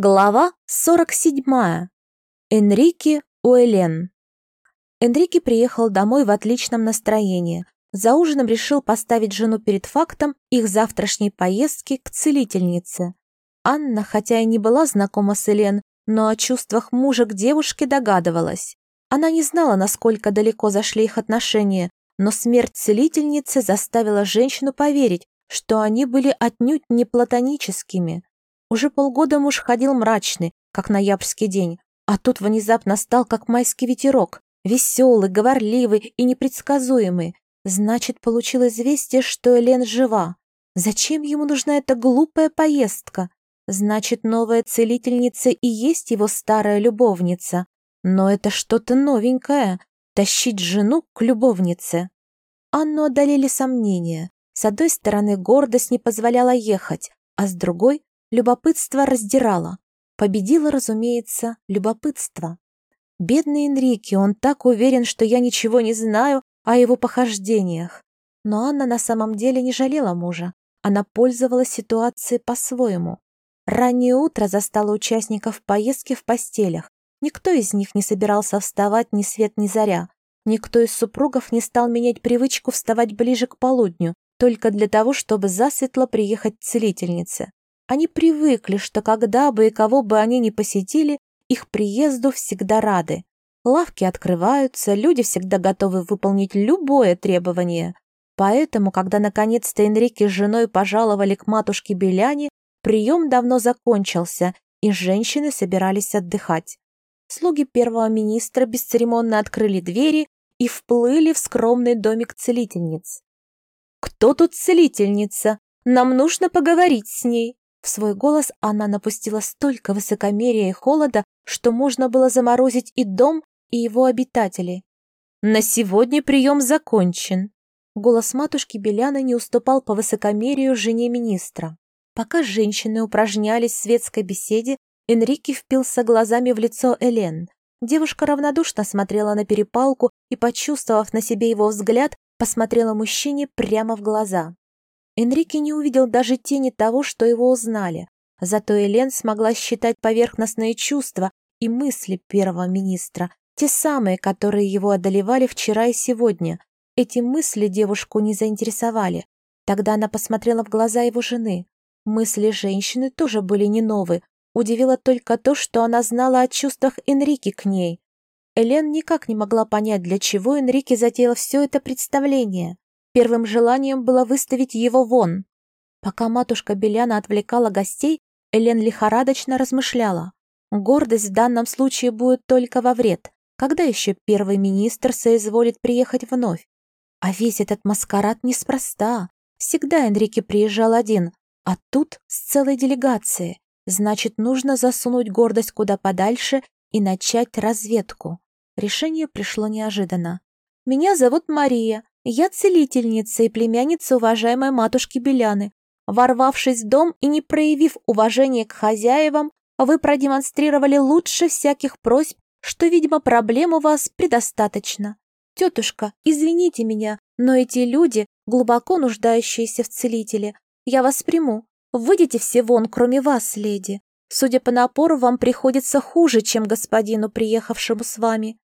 Глава 47. Энрике Уэлен. Энрике приехал домой в отличном настроении. За ужином решил поставить жену перед фактом их завтрашней поездки к целительнице. Анна, хотя и не была знакома с Элен, но о чувствах мужа к девушке догадывалась. Она не знала, насколько далеко зашли их отношения, но смерть целительницы заставила женщину поверить, что они были отнюдь не платоническими – уже полгода муж ходил мрачный, как ноябрьский день, а тут внезапно стал как майский ветерок, веселый, говорливый и непредсказуемый. Значит, получил известие, что Элен жива. Зачем ему нужна эта глупая поездка? Значит, новая целительница и есть его старая любовница. Но это что-то новенькое — тащить жену к любовнице. Анну одолели сомнения. С одной стороны, гордость не позволяла ехать, а с другой Любопытство раздирало. Победило, разумеется, любопытство. Бедный Энрике, он так уверен, что я ничего не знаю о его похождениях. Но Анна на самом деле не жалела мужа. Она пользовалась ситуацией по-своему. Раннее утро застало участников поездки в постелях. Никто из них не собирался вставать ни свет ни заря. Никто из супругов не стал менять привычку вставать ближе к полудню, только для того, чтобы засветло приехать к целительнице. Они привыкли, что когда бы и кого бы они ни посетили, их приезду всегда рады. Лавки открываются, люди всегда готовы выполнить любое требование. Поэтому, когда наконец-то Энрике с женой пожаловали к матушке Беляне, прием давно закончился, и женщины собирались отдыхать. Слуги первого министра бесцеремонно открыли двери и вплыли в скромный домик целительниц. «Кто тут целительница? Нам нужно поговорить с ней», свой голос она напустила столько высокомерия и холода, что можно было заморозить и дом, и его обитателей. «На сегодня прием закончен». Голос матушки Беляны не уступал по высокомерию жене министра. Пока женщины упражнялись в светской беседе, Энрике впился глазами в лицо Элен. Девушка равнодушно смотрела на перепалку и, почувствовав на себе его взгляд, посмотрела мужчине прямо в глаза. Энрике не увидел даже тени того, что его узнали. Зато Элен смогла считать поверхностные чувства и мысли первого министра, те самые, которые его одолевали вчера и сегодня. Эти мысли девушку не заинтересовали. Тогда она посмотрела в глаза его жены. Мысли женщины тоже были не новые. Удивило только то, что она знала о чувствах Энрике к ней. Элен никак не могла понять, для чего Энрике затеял все это представление. Первым желанием было выставить его вон. Пока матушка Беляна отвлекала гостей, Элен лихорадочно размышляла. Гордость в данном случае будет только во вред. Когда еще первый министр соизволит приехать вновь? А весь этот маскарад неспроста. Всегда Энрике приезжал один, а тут с целой делегацией. Значит, нужно засунуть гордость куда подальше и начать разведку. Решение пришло неожиданно. «Меня зовут Мария. Я целительница и племянница уважаемой матушки Беляны. Ворвавшись в дом и не проявив уважения к хозяевам, вы продемонстрировали лучше всяких просьб, что, видимо, проблем у вас предостаточно. Тетушка, извините меня, но эти люди, глубоко нуждающиеся в целителе, я вас приму. Выйдите все вон, кроме вас, леди. Судя по напору, вам приходится хуже, чем господину, приехавшему с вами».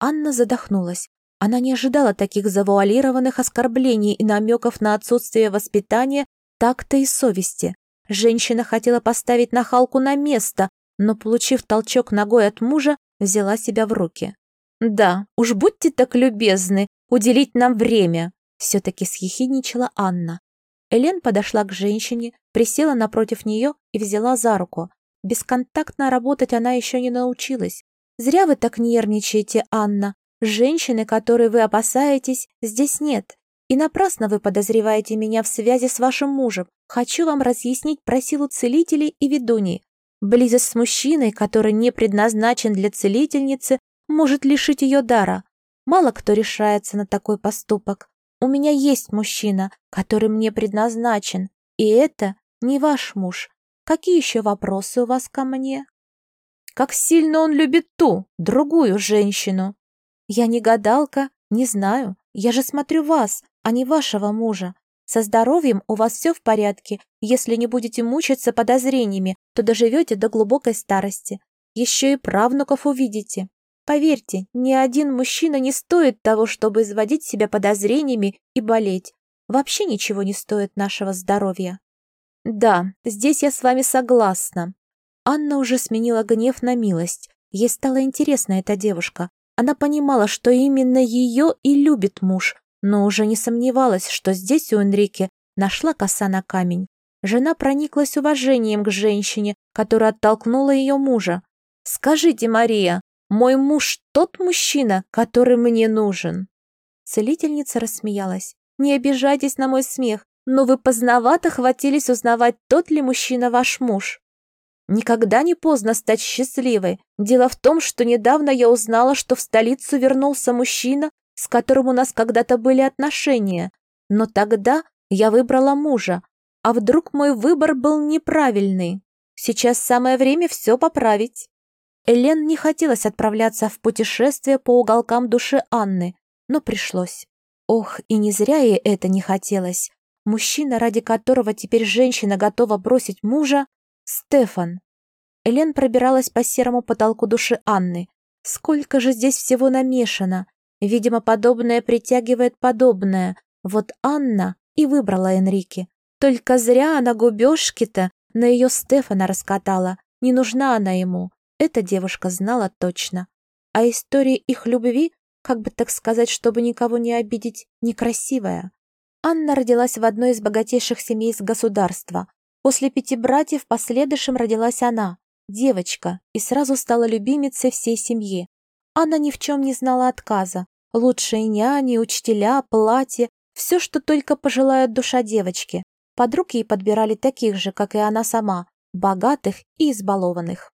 Анна задохнулась. Она не ожидала таких завуалированных оскорблений и намеков на отсутствие воспитания, такта и совести. Женщина хотела поставить нахалку на место, но, получив толчок ногой от мужа, взяла себя в руки. «Да, уж будьте так любезны, уделить нам время», все-таки съехидничала Анна. Элен подошла к женщине, присела напротив нее и взяла за руку. Бесконтактно работать она еще не научилась. «Зря вы так нервничаете, Анна. Женщины, которой вы опасаетесь, здесь нет. И напрасно вы подозреваете меня в связи с вашим мужем. Хочу вам разъяснить про силу целителей и ведуней. Близость с мужчиной, который не предназначен для целительницы, может лишить ее дара. Мало кто решается на такой поступок. У меня есть мужчина, который мне предназначен, и это не ваш муж. Какие еще вопросы у вас ко мне? Как сильно он любит ту, другую женщину, «Я не гадалка, не знаю. Я же смотрю вас, а не вашего мужа. Со здоровьем у вас все в порядке. Если не будете мучиться подозрениями, то доживете до глубокой старости. Еще и правнуков увидите. Поверьте, ни один мужчина не стоит того, чтобы изводить себя подозрениями и болеть. Вообще ничего не стоит нашего здоровья. Да, здесь я с вами согласна. Анна уже сменила гнев на милость. Ей стало интересна эта девушка. Она понимала, что именно ее и любит муж, но уже не сомневалась, что здесь у Энрике нашла коса на камень. Жена прониклась уважением к женщине, которая оттолкнула ее мужа. «Скажите, Мария, мой муж тот мужчина, который мне нужен». Целительница рассмеялась. «Не обижайтесь на мой смех, но вы поздновато хватились узнавать, тот ли мужчина ваш муж». «Никогда не поздно стать счастливой. Дело в том, что недавно я узнала, что в столицу вернулся мужчина, с которым у нас когда-то были отношения. Но тогда я выбрала мужа. А вдруг мой выбор был неправильный? Сейчас самое время все поправить». Элен не хотелось отправляться в путешествие по уголкам души Анны, но пришлось. Ох, и не зря ей это не хотелось. Мужчина, ради которого теперь женщина готова бросить мужа, Стефан. Элен пробиралась по серому потолку души Анны. Сколько же здесь всего намешано. Видимо, подобное притягивает подобное. Вот Анна и выбрала Энрике. Только зря она губежки-то на ее Стефана раскатала. Не нужна она ему. Эта девушка знала точно. А история их любви, как бы так сказать, чтобы никого не обидеть, некрасивая. Анна родилась в одной из богатейших семей из государства. После пяти братьев последующим родилась она, девочка, и сразу стала любимицей всей семьи. Анна ни в чем не знала отказа. Лучшие няни, учителя, платье, все, что только пожелает душа девочки. Подруг ей подбирали таких же, как и она сама, богатых и избалованных.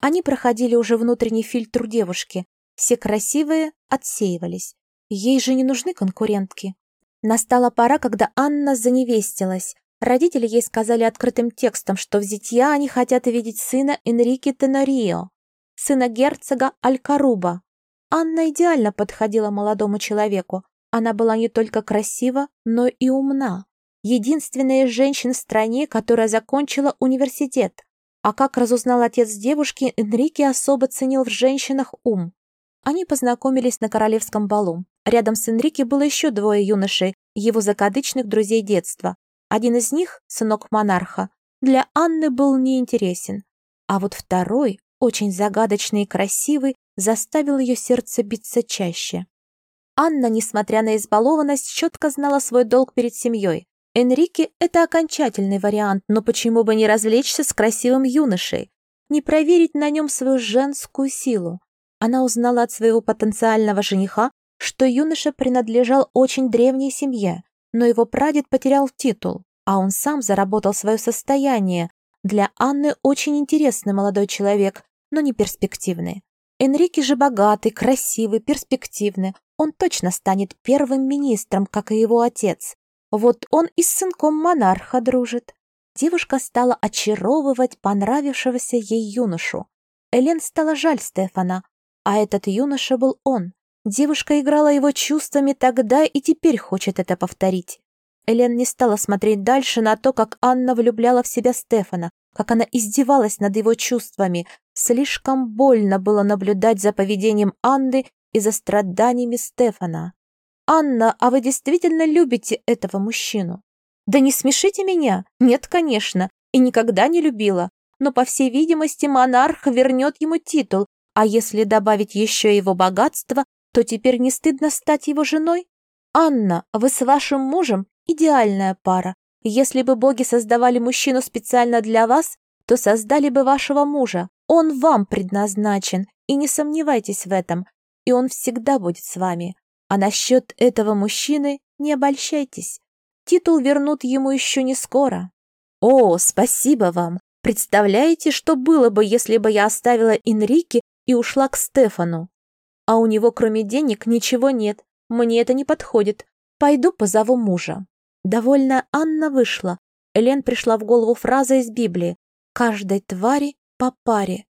Они проходили уже внутренний фильтр девушки. Все красивые отсеивались. Ей же не нужны конкурентки. Настала пора, когда Анна заневестилась. Родители ей сказали открытым текстом, что в зятья они хотят видеть сына Энрике Тенорио, сына герцога Алькаруба. Анна идеально подходила молодому человеку. Она была не только красива, но и умна. Единственная женщина в стране, которая закончила университет. А как разузнал отец девушки, Энрике особо ценил в женщинах ум. Они познакомились на королевском балу. Рядом с Энрике было еще двое юношей, его закадычных друзей детства. Один из них, сынок монарха, для Анны был неинтересен. А вот второй, очень загадочный и красивый, заставил ее сердце биться чаще. Анна, несмотря на избалованность, четко знала свой долг перед семьей. Энрике – это окончательный вариант, но почему бы не развлечься с красивым юношей? Не проверить на нем свою женскую силу? Она узнала от своего потенциального жениха, что юноша принадлежал очень древней семье, но его прадед потерял титул, а он сам заработал свое состояние. Для Анны очень интересный молодой человек, но не перспективный. Энрике же богатый, красивый, перспективный. Он точно станет первым министром, как и его отец. Вот он и с сынком монарха дружит. Девушка стала очаровывать понравившегося ей юношу. Элен стала жаль Стефана, а этот юноша был он. Девушка играла его чувствами тогда и теперь хочет это повторить. Элен не стала смотреть дальше на то, как Анна влюбляла в себя Стефана, как она издевалась над его чувствами. Слишком больно было наблюдать за поведением Анны и за страданиями Стефана. «Анна, а вы действительно любите этого мужчину?» «Да не смешите меня! Нет, конечно, и никогда не любила. Но, по всей видимости, монарх вернет ему титул, а если добавить еще его богатство, то теперь не стыдно стать его женой? Анна, вы с вашим мужем идеальная пара. Если бы боги создавали мужчину специально для вас, то создали бы вашего мужа. Он вам предназначен, и не сомневайтесь в этом, и он всегда будет с вами. А насчет этого мужчины не обольщайтесь. Титул вернут ему еще не скоро. О, спасибо вам. Представляете, что было бы, если бы я оставила Энрике и ушла к Стефану? А у него кроме денег ничего нет. Мне это не подходит. Пойду позову мужа. Довольно Анна вышла. Элен пришла в голову фраза из Библии «Каждой твари по паре».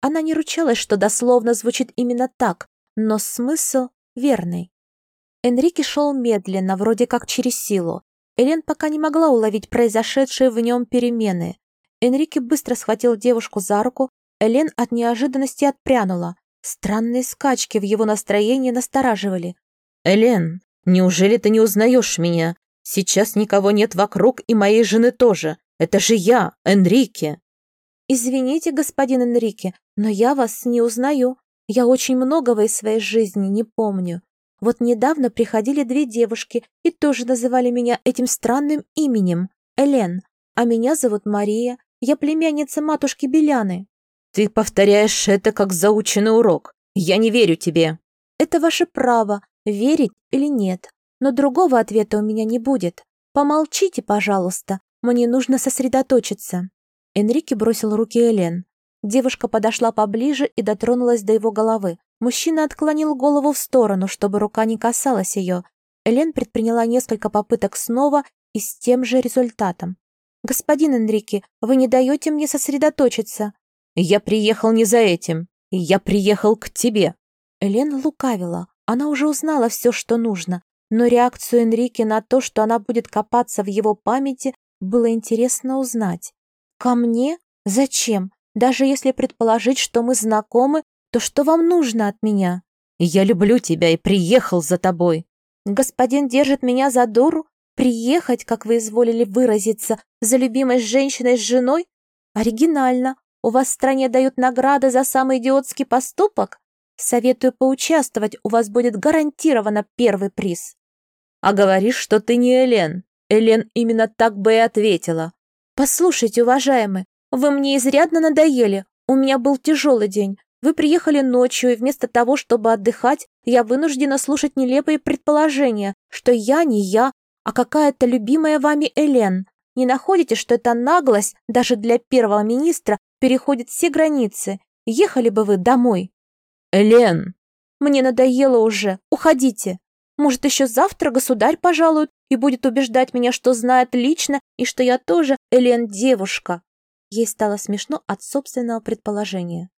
Она не ручалась, что дословно звучит именно так, но смысл верный. Энрике шел медленно, вроде как через силу. Элен пока не могла уловить произошедшие в нем перемены. Энрике быстро схватил девушку за руку, Элен от неожиданности отпрянула. Странные скачки в его настроении настораживали. «Элен, неужели ты не узнаешь меня? Сейчас никого нет вокруг, и моей жены тоже. Это же я, Энрике!» «Извините, господин Энрике, но я вас не узнаю. Я очень многого из своей жизни не помню. Вот недавно приходили две девушки и тоже называли меня этим странным именем — Элен. А меня зовут Мария. Я племянница матушки Беляны». «Ты повторяешь это как заученный урок. Я не верю тебе». «Это ваше право, верить или нет. Но другого ответа у меня не будет. Помолчите, пожалуйста. Мне нужно сосредоточиться». Энрике бросил руки Элен. Девушка подошла поближе и дотронулась до его головы. Мужчина отклонил голову в сторону, чтобы рука не касалась ее. Элен предприняла несколько попыток снова и с тем же результатом. «Господин Энрике, вы не даете мне сосредоточиться». «Я приехал не за этим. Я приехал к тебе». Элен лукавила. Она уже узнала все, что нужно. Но реакцию Энрике на то, что она будет копаться в его памяти, было интересно узнать. «Ко мне? Зачем? Даже если предположить, что мы знакомы, то что вам нужно от меня?» «Я люблю тебя и приехал за тобой». «Господин держит меня за дуру? Приехать, как вы изволили выразиться, за любимой женщиной с женой? Оригинально. У вас в стране дают награды за самый идиотский поступок? Советую поучаствовать, у вас будет гарантированно первый приз. А говоришь, что ты не Элен. Элен именно так бы и ответила. Послушайте, уважаемый, вы мне изрядно надоели. У меня был тяжелый день. Вы приехали ночью, и вместо того, чтобы отдыхать, я вынуждена слушать нелепые предположения, что я не я, а какая-то любимая вами Элен. Не находите, что эта наглость даже для первого министра переходит все границы? Ехали бы вы домой. Элен! Мне надоело уже. Уходите. Может, еще завтра государь пожалует и будет убеждать меня, что знает лично и что я тоже Элен девушка. Ей стало смешно от собственного предположения.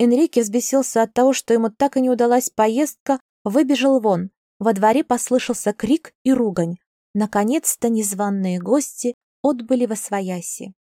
Энрике взбесился от того, что ему так и не удалась поездка, выбежал вон. Во дворе послышался крик и ругань. Наконец-то незваные гости отбыли во свояси.